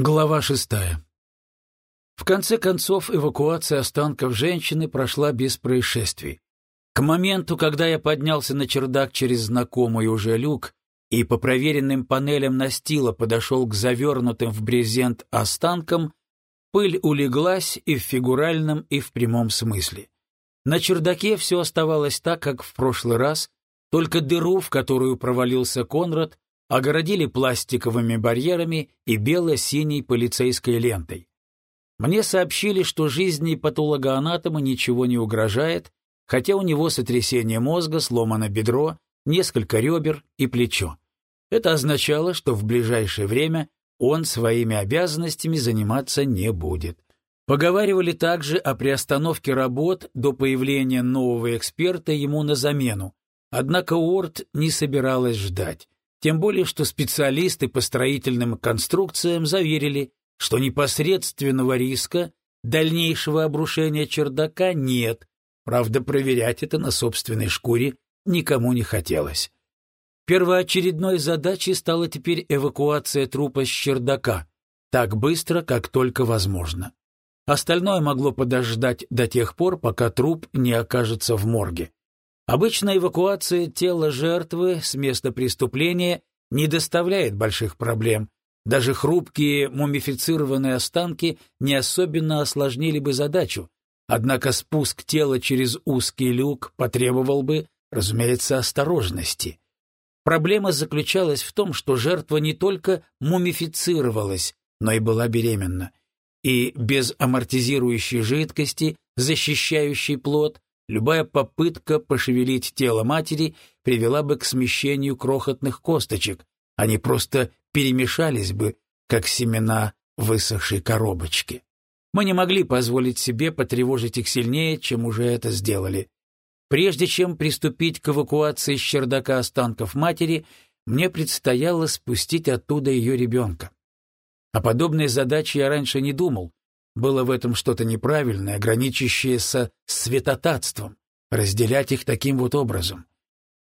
Глава шестая. В конце концов, эвакуация останков женщины прошла без происшествий. К моменту, когда я поднялся на чердак через знакомый уже люк и по проверенным панелям настила подошел к завернутым в брезент останкам, пыль улеглась и в фигуральном, и в прямом смысле. На чердаке все оставалось так, как в прошлый раз, только дыру, в которую провалился Конрад, огородили пластиковыми барьерами и бело-синей полицейской лентой. Мне сообщили, что жизни патологоанатома ничего не угрожает, хотя у него сотрясение мозга, сломано бедро, несколько ребер и плечо. Это означало, что в ближайшее время он своими обязанностями заниматься не будет. Поговаривали также о приостановке работ до появления нового эксперта ему на замену, однако Уорд не собиралась ждать. Тем более, что специалисты по строительным конструкциям заверили, что непосредственного риска дальнейшего обрушения чердака нет, правда, проверять это на собственной шкуре никому не хотелось. Первоочередной задачей стала теперь эвакуация трупа с чердака, так быстро, как только возможно. Остальное могло подождать до тех пор, пока труп не окажется в морге. Обычно эвакуация тела жертвы с места преступления не доставляет больших проблем. Даже хрупкие мумифицированные останки не особенно осложнили бы задачу. Однако спуск тела через узкий люк потребовал бы, разумеется, осторожности. Проблема заключалась в том, что жертва не только мумифицировалась, но и была беременна. И без амортизирующей жидкости, защищающей плод, Любая попытка пошевелить тело матери привела бы к смещению крохотных косточек, они просто перемешались бы, как семена высохшей коробочки. Мы не могли позволить себе потревожить их сильнее, чем уже это сделали. Прежде чем приступить к эвакуации с чердака останков матери, мне предстояло спустить оттуда ее ребенка. О подобной задаче я раньше не думал, было в этом что-то неправильное, граничащее со святотатством, разделять их таким вот образом.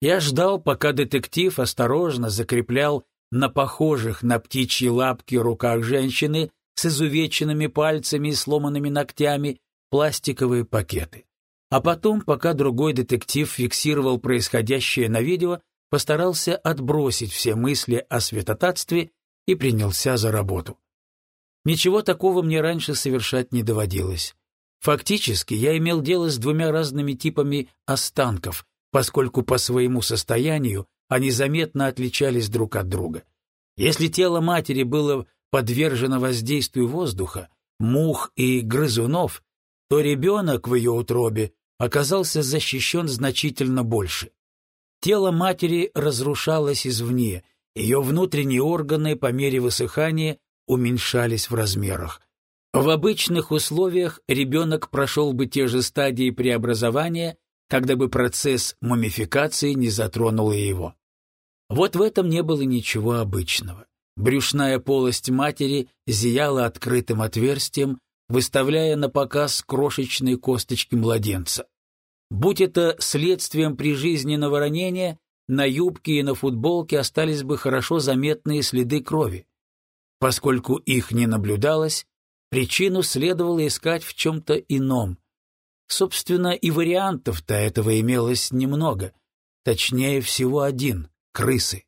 Я ждал, пока детектив осторожно закреплял на похожих на птичьи лапки руках женщины с изувеченными пальцами и сломанными ногтями пластиковые пакеты. А потом, пока другой детектив фиксировал происходящее на видео, постарался отбросить все мысли о святотатстве и принялся за работу. Ничего такого мне раньше совершать не доводилось. Фактически я имел дело с двумя разными типами останков, поскольку по своему состоянию они заметно отличались друг от друга. Если тело матери было подвержено воздействию воздуха, мух и грызунов, то ребенок в ее утробе оказался защищен значительно больше. Тело матери разрушалось извне, ее внутренние органы по мере высыхания уменьшались в размерах. В обычных условиях ребенок прошел бы те же стадии преобразования, когда бы процесс мумификации не затронул его. Вот в этом не было ничего обычного. Брюшная полость матери зияла открытым отверстием, выставляя на показ крошечные косточки младенца. Будь это следствием прижизненного ранения, на юбке и на футболке остались бы хорошо заметные следы крови. Поскольку их не наблюдалось, причину следовало искать в чем-то ином. Собственно, и вариантов-то этого имелось немного, точнее всего один — крысы.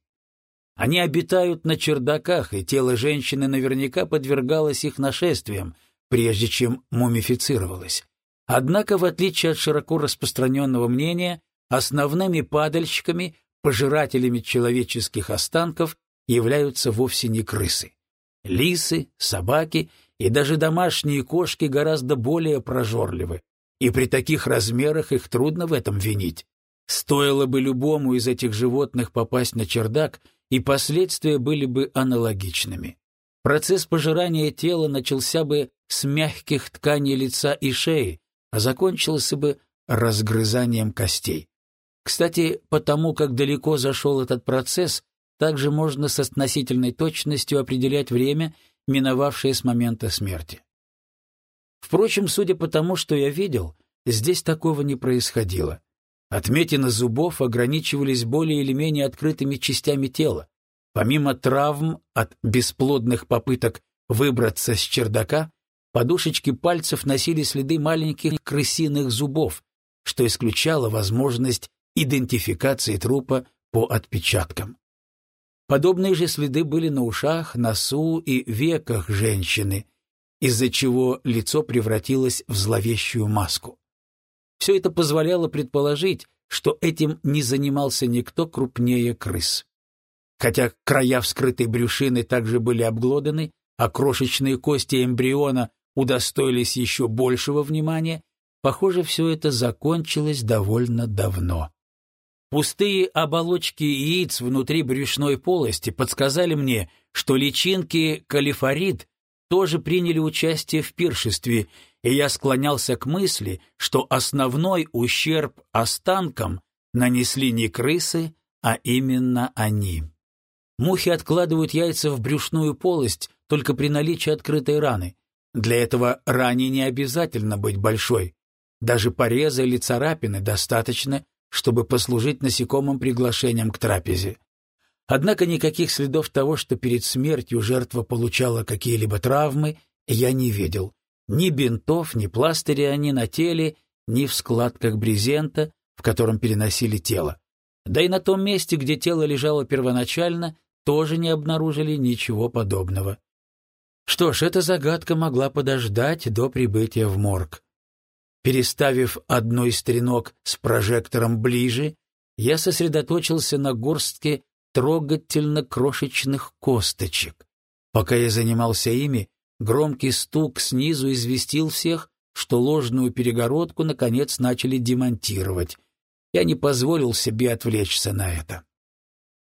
Они обитают на чердаках, и тело женщины наверняка подвергалось их нашествиям, прежде чем мумифицировалось. Однако, в отличие от широко распространенного мнения, основными падальщиками, пожирателями человеческих останков являются вовсе не крысы. Лисы, собаки и даже домашние кошки гораздо более прожорливы, и при таких размерах их трудно в этом винить. Стоило бы любому из этих животных попасть на чердак, и последствия были бы аналогичными. Процесс пожирания тела начался бы с мягких тканей лица и шеи, а закончился бы разгрызанием костей. Кстати, потому как далеко зашел этот процесс, также можно с относительной точностью определять время, миновавшее с момента смерти. Впрочем, судя по тому, что я видел, здесь такого не происходило. Отметины зубов ограничивались более или менее открытыми частями тела. Помимо травм от бесплодных попыток выбраться с чердака, подушечки пальцев носили следы маленьких крысиных зубов, что исключало возможность идентификации трупа по отпечаткам. Подобные же следы были на ушах, носу и веках женщины, из-за чего лицо превратилось в зловещую маску. Все это позволяло предположить, что этим не занимался никто крупнее крыс. Хотя края вскрытой брюшины также были обглоданы, а крошечные кости эмбриона удостоились еще большего внимания, похоже, все это закончилось довольно давно. Пустые оболочки яиц внутри брюшной полости подсказали мне, что личинки калифорид тоже приняли участие в пиршестве, и я склонялся к мысли, что основной ущерб останкам нанесли не крысы, а именно они. Мухи откладывают яйца в брюшную полость только при наличии открытой раны. Для этого ране не обязательно быть большой. Даже пореза или царапины достаточно, чтобы послужить насекомым приглашением к трапезе. Однако никаких следов того, что перед смертью жертва получала какие-либо травмы, я не видел. Ни бинтов, ни пластыря ни на теле, ни в складках брезента, в котором переносили тело. Да и на том месте, где тело лежало первоначально, тоже не обнаружили ничего подобного. Что ж, эта загадка могла подождать до прибытия в морг. Переставив одну из треног с прожектором ближе, я сосредоточился на горстке трогательно крошечных косточек. Пока я занимался ими, громкий стук снизу известил всех, что ложную перегородку наконец начали демонтировать. Я не позволил себе отвлечься на это.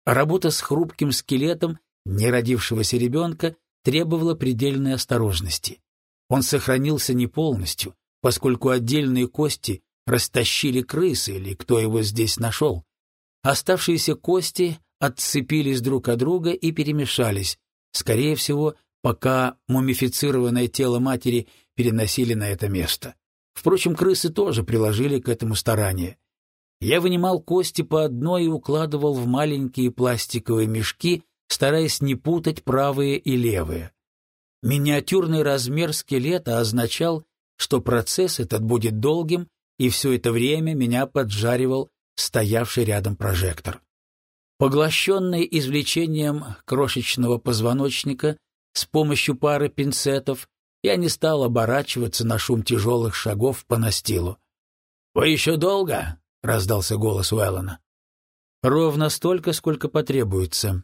Работа с хрупким скелетом неродившегося ребенка требовала предельной осторожности. Он сохранился не полностью, поскольку отдельные кости растащили крысы или кто его здесь нашел. Оставшиеся кости отцепились друг от друга и перемешались, скорее всего, пока мумифицированное тело матери переносили на это место. Впрочем, крысы тоже приложили к этому старание. Я вынимал кости по одной и укладывал в маленькие пластиковые мешки, стараясь не путать правые и левые. Миниатюрный размер скелета означал, что процесс этот будет долгим, и все это время меня поджаривал стоявший рядом прожектор. Поглощенный извлечением крошечного позвоночника с помощью пары пинцетов, я не стал оборачиваться на шум тяжелых шагов по настилу. «Вы еще долго?» — раздался голос Уэллона. «Ровно столько, сколько потребуется».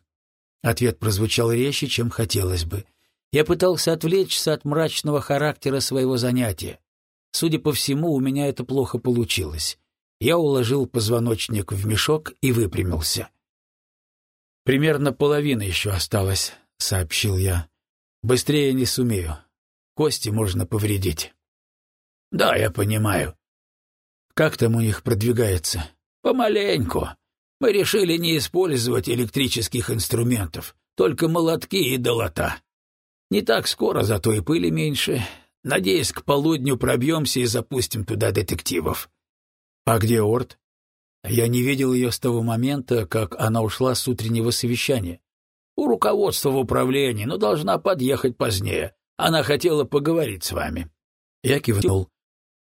Ответ прозвучал резче, чем хотелось бы. Я пытался отвлечься от мрачного характера своего занятия. Судя по всему, у меня это плохо получилось. Я уложил позвоночник в мешок и выпрямился. «Примерно половина еще осталась», — сообщил я. «Быстрее не сумею. Кости можно повредить». «Да, я понимаю». «Как там у них продвигается?» «Помаленьку. Мы решили не использовать электрических инструментов, только молотки и долота. Не так скоро, зато и пыли меньше. Надеюсь, к полудню пробьемся и запустим туда детективов. А где Орт? Я не видел ее с того момента, как она ушла с утреннего совещания. У руководства в управлении, но должна подъехать позднее. Она хотела поговорить с вами. Я кивнул.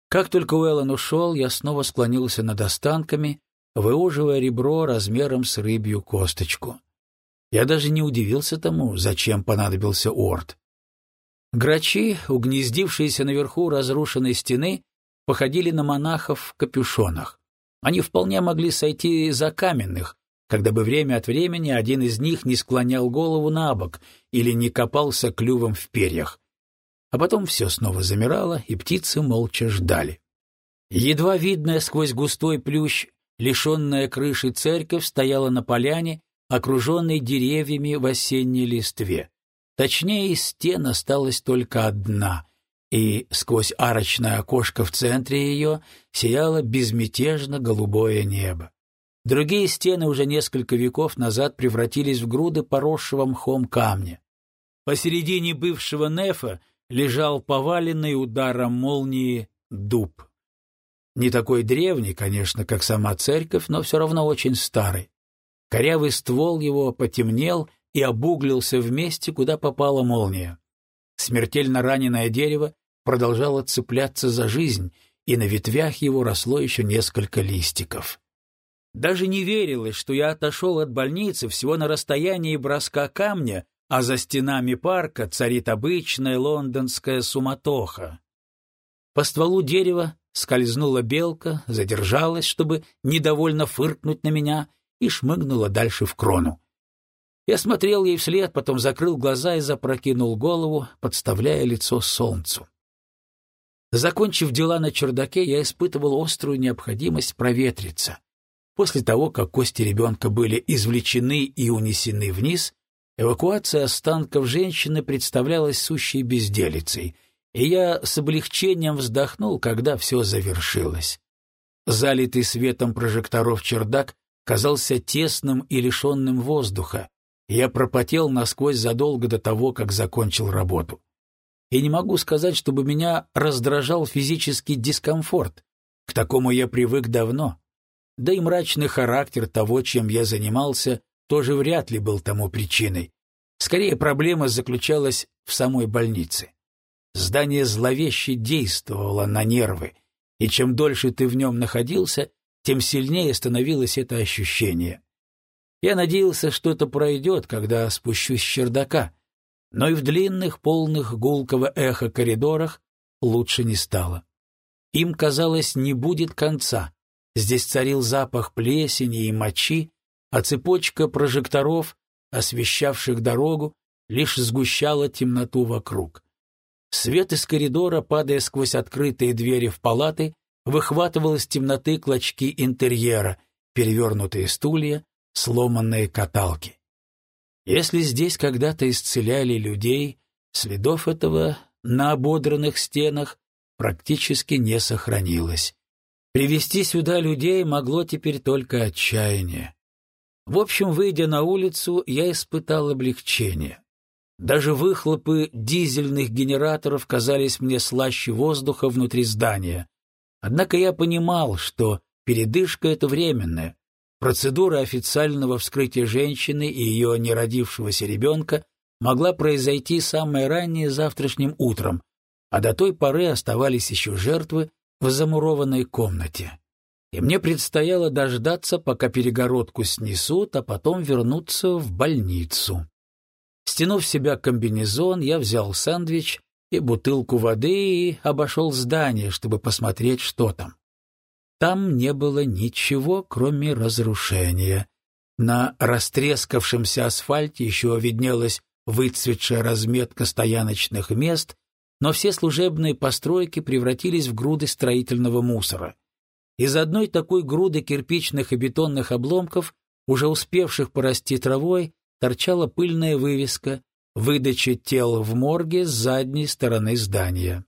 Как только Уэллон ушел, я снова склонился над останками, выуживая ребро размером с рыбью косточку. Я даже не удивился тому, зачем понадобился Орд. Грачи, угнездившиеся наверху разрушенной стены, походили на монахов в капюшонах. Они вполне могли сойти за каменных, когда бы время от времени один из них не склонял голову на бок или не копался клювом в перьях. А потом все снова замирало, и птицы молча ждали. Едва видная сквозь густой плющ, лишенная крыши церковь стояла на поляне, окруженной деревьями в осенней листве. Точнее, стен осталась только одна, и сквозь арочное окошко в центре ее сияло безмятежно голубое небо. Другие стены уже несколько веков назад превратились в груды поросшего мхом камня. Посередине бывшего нефа лежал поваленный ударом молнии дуб. Не такой древний, конечно, как сама церковь, но все равно очень старый. Корявый ствол его потемнел и обуглился в месте, куда попала молния. Смертельно раненое дерево продолжало цепляться за жизнь, и на ветвях его росло еще несколько листиков. Даже не верилось, что я отошел от больницы всего на расстоянии броска камня, а за стенами парка царит обычная лондонская суматоха. По стволу дерева скользнула белка, задержалась, чтобы недовольно фыркнуть на меня, и шмыгнула дальше в крону. Я смотрел ей вслед, потом закрыл глаза и запрокинул голову, подставляя лицо солнцу. Закончив дела на чердаке, я испытывал острую необходимость проветриться. После того, как кости ребенка были извлечены и унесены вниз, эвакуация останков женщины представлялась сущей безделицей, и я с облегчением вздохнул, когда все завершилось. Залитый светом прожекторов чердак казался тесным и лишенным воздуха, я пропотел насквозь задолго до того, как закончил работу. И не могу сказать, чтобы меня раздражал физический дискомфорт. К такому я привык давно. Да и мрачный характер того, чем я занимался, тоже вряд ли был тому причиной. Скорее, проблема заключалась в самой больнице. Здание зловеще действовало на нервы, и чем дольше ты в нем находился, тем сильнее становилось это ощущение. Я надеялся, что это пройдет, когда спущусь с чердака, но и в длинных, полных гулкого эха коридорах лучше не стало. Им, казалось, не будет конца. Здесь царил запах плесени и мочи, а цепочка прожекторов, освещавших дорогу, лишь сгущала темноту вокруг. Свет из коридора, падая сквозь открытые двери в палаты, выхватывал из темноты клочки интерьера, перевернутые стулья, сломанные каталки. Если здесь когда-то исцеляли людей, следов этого на ободранных стенах практически не сохранилось. Привести сюда людей могло теперь только отчаяние. В общем, выйдя на улицу, я испытал облегчение. Даже выхлопы дизельных генераторов казались мне слаще воздуха внутри здания. Однако я понимал, что передышка — это временная, Процедура официального вскрытия женщины и ее неродившегося ребенка могла произойти самое раннее завтрашним утром, а до той поры оставались еще жертвы в замурованной комнате. И мне предстояло дождаться, пока перегородку снесут, а потом вернуться в больницу. Стянув себя комбинезон, я взял сэндвич и бутылку воды и обошел здание, чтобы посмотреть, что там. Там не было ничего, кроме разрушения. На растрескавшемся асфальте еще виднелась выцветшая разметка стояночных мест, но все служебные постройки превратились в груды строительного мусора. Из одной такой груды кирпичных и бетонных обломков, уже успевших порасти травой, торчала пыльная вывеска «Выдача тел в морге с задней стороны здания».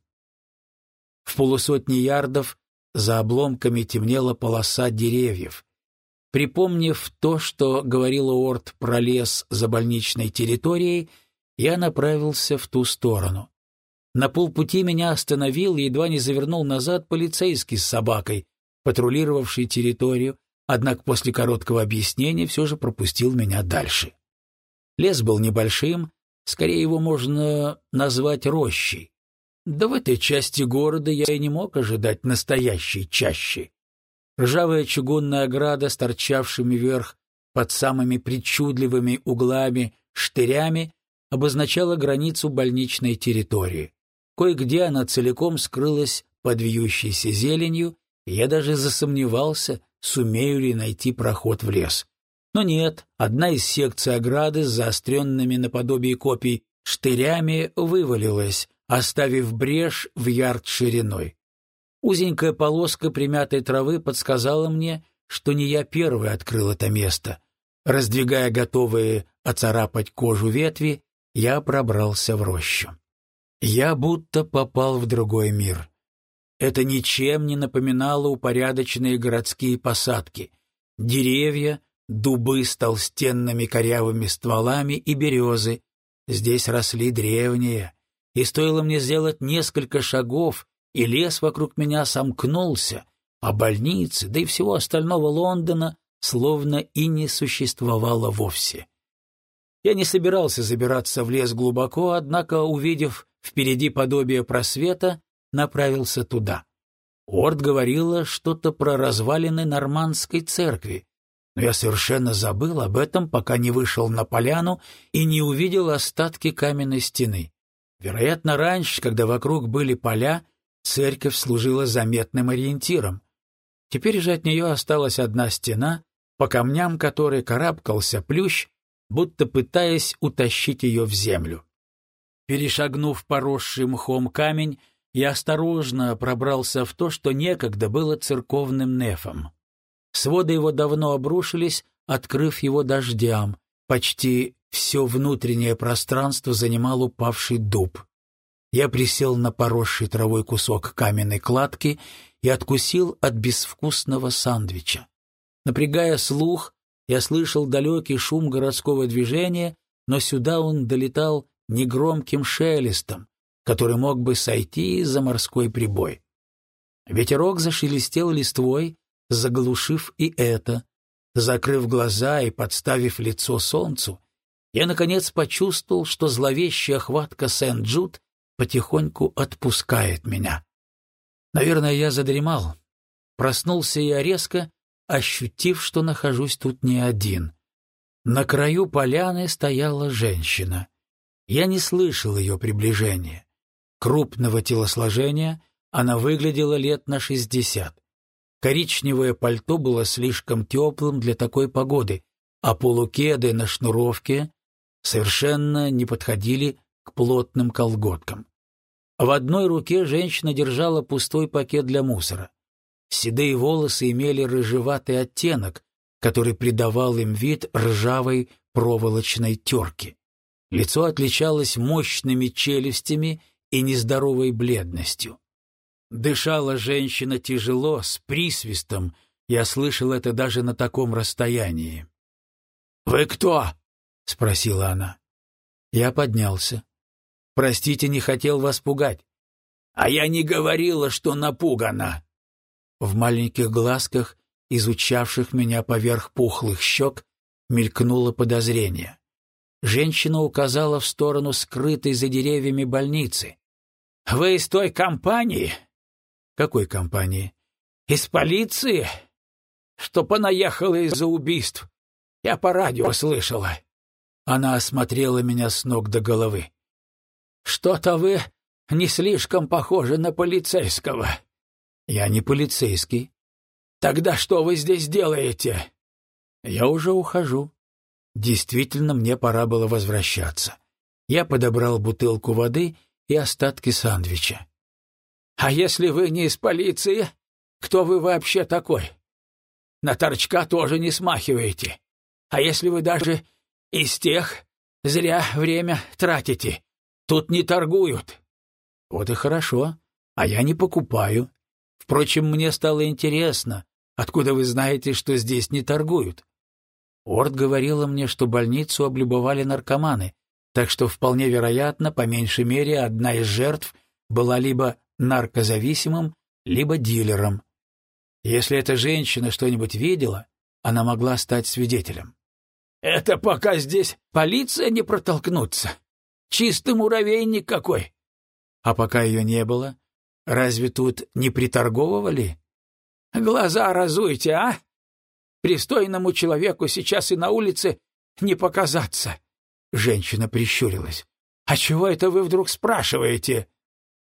В полусотни ярдов за обломками темнела полоса деревьев. Припомнив то, что говорил Уорд про лес за больничной территорией, я направился в ту сторону. На полпути меня остановил и едва не завернул назад полицейский с собакой, патрулировавший территорию, однако после короткого объяснения все же пропустил меня дальше. Лес был небольшим, скорее его можно назвать рощей. Да в этой части города я и не мог ожидать настоящей чащи. Ржавая чугунная ограда с торчавшими вверх под самыми причудливыми углами штырями обозначала границу больничной территории. Кое-где она целиком скрылась под вьющейся зеленью, и я даже засомневался, сумею ли найти проход в лес. Но нет, одна из секций ограды с заостренными наподобие копий штырями вывалилась, оставив брешь в ярд шириной. Узенькая полоска примятой травы подсказала мне, что не я первый открыл это место. Раздвигая готовые оцарапать кожу ветви, я пробрался в рощу. Я будто попал в другой мир. Это ничем не напоминало упорядоченные городские посадки. Деревья, дубы с толстенными корявыми стволами и березы. Здесь росли древние, и стоило мне сделать несколько шагов, и лес вокруг меня сомкнулся, а больницы, да и всего остального Лондона словно и не существовало вовсе. Я не собирался забираться в лес глубоко, однако, увидев впереди подобие просвета, направился туда. Орд говорила что-то про развалины нормандской церкви, но я совершенно забыл об этом, пока не вышел на поляну и не увидел остатки каменной стены. Вероятно, раньше, когда вокруг были поля, церковь служила заметным ориентиром. Теперь же от нее осталась одна стена, по камням которой карабкался плющ, будто пытаясь утащить ее в землю. Перешагнув поросший мхом камень, я осторожно пробрался в то, что некогда было церковным нефом. Своды его давно обрушились, открыв его дождям. Почти все внутреннее пространство занимал упавший дуб. Я присел на поросший травой кусок каменной кладки и откусил от безвкусного сандвича. Напрягая слух, я слышал далекий шум городского движения, но сюда он долетал негромким шелестом, который мог бы сойти за морской прибой. Ветерок зашелестел листвой, заглушив и это. Закрыв глаза и подставив лицо солнцу, я, наконец, почувствовал, что зловещая хватка Сент-Джуд потихоньку отпускает меня. Наверное, я задремал. Проснулся я резко, ощутив, что нахожусь тут не один. На краю поляны стояла женщина. Я не слышал ее приближения. Крупного телосложения она выглядела лет на шестьдесят. Коричневое пальто было слишком теплым для такой погоды, а полукеды на шнуровке совершенно не подходили к плотным колготкам. В одной руке женщина держала пустой пакет для мусора. Седые волосы имели рыжеватый оттенок, который придавал им вид ржавой проволочной терки. Лицо отличалось мощными челюстями и нездоровой бледностью. Дышала женщина тяжело, с присвистом, я слышал это даже на таком расстоянии. «Вы кто?» — спросила она. Я поднялся. «Простите, не хотел вас пугать». «А я не говорила, что напугана», в маленьких глазках, изучавших меня поверх пухлых щек, мелькнуло подозрение. Женщина указала в сторону скрытой за деревьями больницы. «Вы из той компании?» «Какой компании?» «Из полиции?» «Что понаехала из-за убийств. Я по радио слышала». Она осмотрела меня с ног до головы. «Что-то вы не слишком похожи на полицейского». Я не полицейский. Тогда что вы здесь делаете? Я уже ухожу. Действительно, мне пора было возвращаться. Я подобрал бутылку воды и остатки сандвича. А если вы не из полиции, кто вы вообще такой? На торчка тоже не смахиваете. А если вы даже из тех, зря время тратите. Тут не торгуют. Вот и хорошо. А я не покупаю. Впрочем, мне стало интересно, откуда вы знаете, что здесь не торгуют? Орд говорила мне, что больницу облюбовали наркоманы, так что вполне вероятно, по меньшей мере, одна из жертв была либо наркозависимым, либо дилером. Если эта женщина что-нибудь видела, она могла стать свидетелем. «Это пока здесь полиция не протолкнуться. Чистый муравейник какой!» А пока ее не было, Разве тут не приторговывали? Глаза разуйте, а? Пристойному человеку сейчас и на улице не показаться. Женщина прищурилась. А чего это вы вдруг спрашиваете?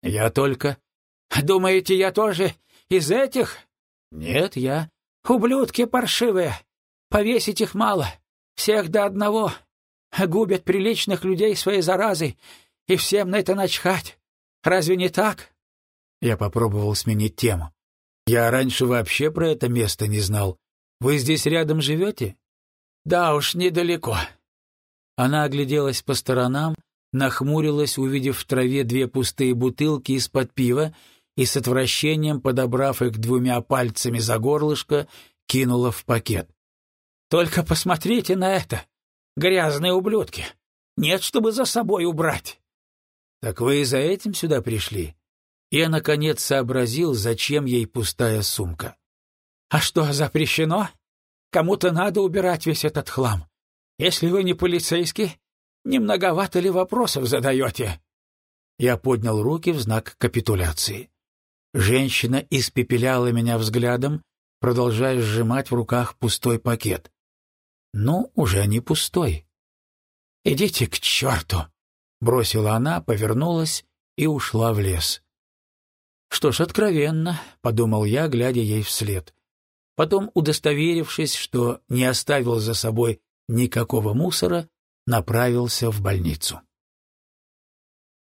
Я только. Думаете, я тоже из этих? Нет, я. Ублюдки паршивые. Повесить их мало. Всех до одного. Губят приличных людей своей заразой, и всем на это начхать. Разве не так? Я попробовал сменить тему. Я раньше вообще про это место не знал. Вы здесь рядом живете? Да уж, недалеко. Она огляделась по сторонам, нахмурилась, увидев в траве две пустые бутылки из-под пива, и с отвращением, подобрав их двумя пальцами за горлышко, кинула в пакет. «Только посмотрите на это! Грязные ублюдки! Нет, чтобы за собой убрать!» «Так вы и за этим сюда пришли?» Я, наконец, сообразил, зачем ей пустая сумка. «А что, запрещено? Кому-то надо убирать весь этот хлам. Если вы не полицейский, не многовато ли вопросов задаете?» Я поднял руки в знак капитуляции. Женщина испепеляла меня взглядом, продолжая сжимать в руках пустой пакет. Ну, уже не пустой. «Идите к черту!» — бросила она, повернулась и ушла в лес. «Что ж, откровенно», — подумал я, глядя ей вслед. Потом, удостоверившись, что не оставил за собой никакого мусора, направился в больницу.